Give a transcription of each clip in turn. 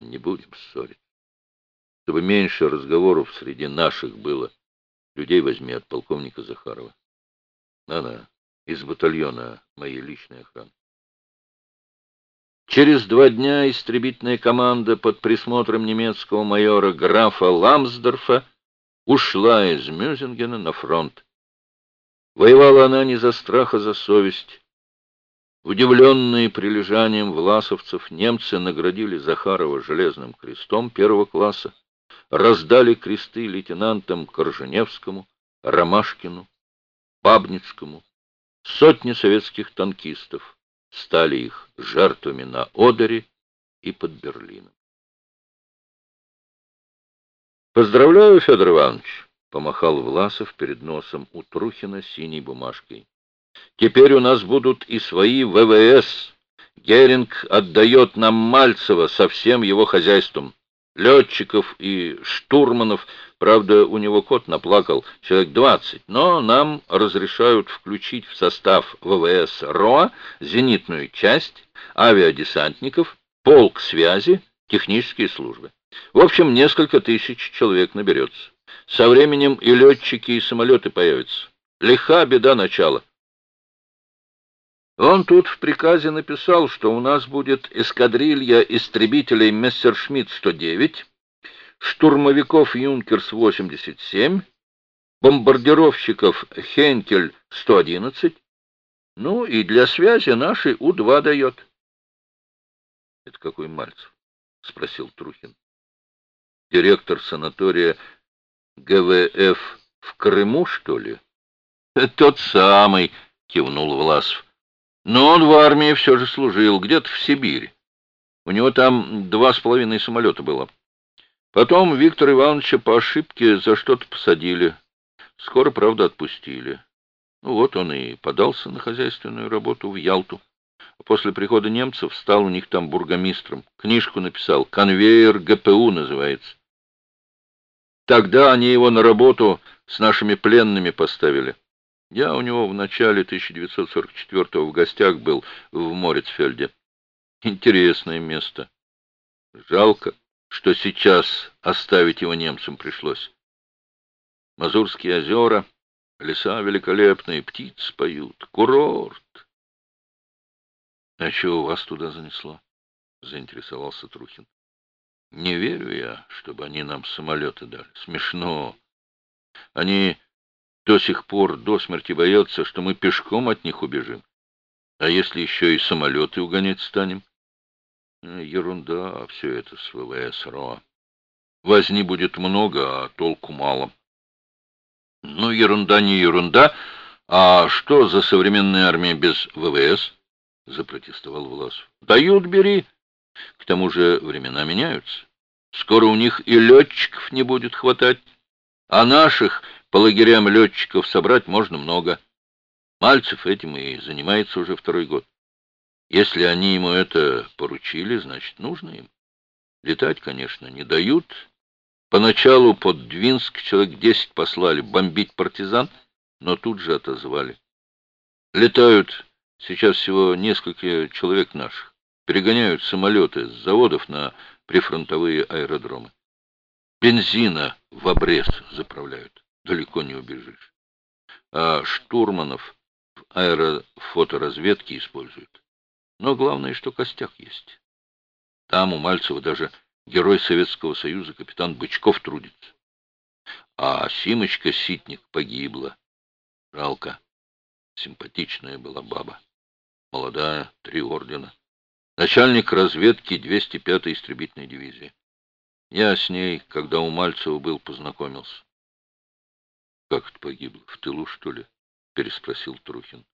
Не будем ссорить. Чтобы меньше разговоров среди наших было. Людей возьми от полковника Захарова. На-на, из батальона моей личной охраны. Через два дня истребительная команда под присмотром немецкого майора графа Ламсдорфа ушла из Мюзингена на фронт. Воевала она не за страх, а за совесть. Удивленные прилежанием власовцев, немцы наградили Захарова железным крестом первого класса, раздали кресты лейтенантам Корженевскому, Ромашкину, Бабницкому. Сотни советских танкистов стали их жертвами на Одере и под Берлином. «Поздравляю, Федор Иванович!» — помахал Власов перед носом у Трухина синей бумажкой. «Теперь у нас будут и свои ВВС. Геринг отдает нам Мальцева со всем его хозяйством. Летчиков и штурманов, правда, у него кот наплакал, человек двадцать, но нам разрешают включить в состав ВВС РОА зенитную часть, авиадесантников, полк связи, технические службы. В общем, несколько тысяч человек наберется. Со временем и летчики, и самолеты появятся. Лиха беда начала. Он тут в приказе написал, что у нас будет эскадрилья истребителей Мессершмитт-109, штурмовиков Юнкерс-87, бомбардировщиков Хенкель-111, ну и для связи нашей У-2 дает. — Это какой Мальцев? — спросил Трухин директор санатория ГВФ в Крыму, что ли? — Тот самый, — кивнул Власов. — Но он в армии все же служил, где-то в Сибири. У него там два с половиной самолета было. Потом Виктора Ивановича по ошибке за что-то посадили. Скоро, правда, отпустили. Ну вот он и подался на хозяйственную работу в Ялту. После прихода немцев стал у них там бургомистром. Книжку написал. «Конвейер ГПУ» называется. Тогда они его на работу с нашими пленными поставили. Я у него в начале 1944 в гостях был в Морицфельде. Интересное место. Жалко, что сейчас оставить его немцам пришлось. Мазурские озера, леса великолепные, птицы поют, курорт. — А чего вас туда занесло? — заинтересовался Трухин. — Не верю я, чтобы они нам самолеты дали. Смешно. Они до сих пор до смерти боятся, что мы пешком от них убежим. А если еще и самолеты угонять станем? Э, ерунда все это с ВВС РОА. Возни будет много, а толку мало. Ну, ерунда не ерунда. А что за современная армия без ВВС? — запротестовал Власов. — Дают, бери. К тому же времена меняются. Скоро у них и летчиков не будет хватать. А наших по лагерям летчиков собрать можно много. Мальцев этим и занимается уже второй год. Если они ему это поручили, значит, нужно им. Летать, конечно, не дают. Поначалу под Двинск человек десять послали бомбить партизан, но тут же отозвали. Летают Сейчас всего несколько человек наших. Перегоняют самолеты с заводов на прифронтовые аэродромы. Бензина в обрез заправляют. Далеко не убежишь. А штурманов в аэрофоторазведке используют. Но главное, что костяк есть. Там у Мальцева даже герой Советского Союза капитан Бычков трудится. А Симочка Ситник погибла. Жалко. Симпатичная была баба. Молодая, три ордена. Начальник разведки 205-й истребительной дивизии. Я с ней, когда у Мальцева был, познакомился. — Как это погибло? В тылу, что ли? — переспросил Трухин.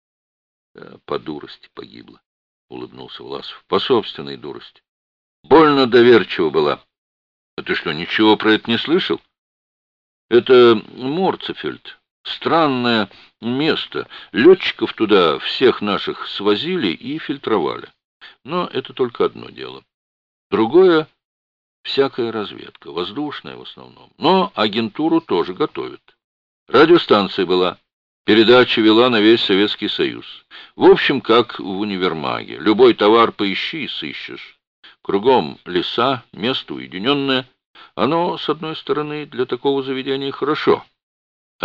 «Э, — По дурости погибла, — улыбнулся Власов. — По собственной дурости. Больно доверчива была. А ты что, ничего про это не слышал? Это Морцефельд, Странное место. Летчиков туда всех наших свозили и фильтровали. Но это только одно дело. Другое — всякая разведка, воздушная в основном. Но агентуру тоже готовят. Радиостанция была. Передача вела на весь Советский Союз. В общем, как в универмаге. Любой товар поищи и сыщешь. Кругом леса, место уединенное. Оно, с одной стороны, для такого заведения хорошо.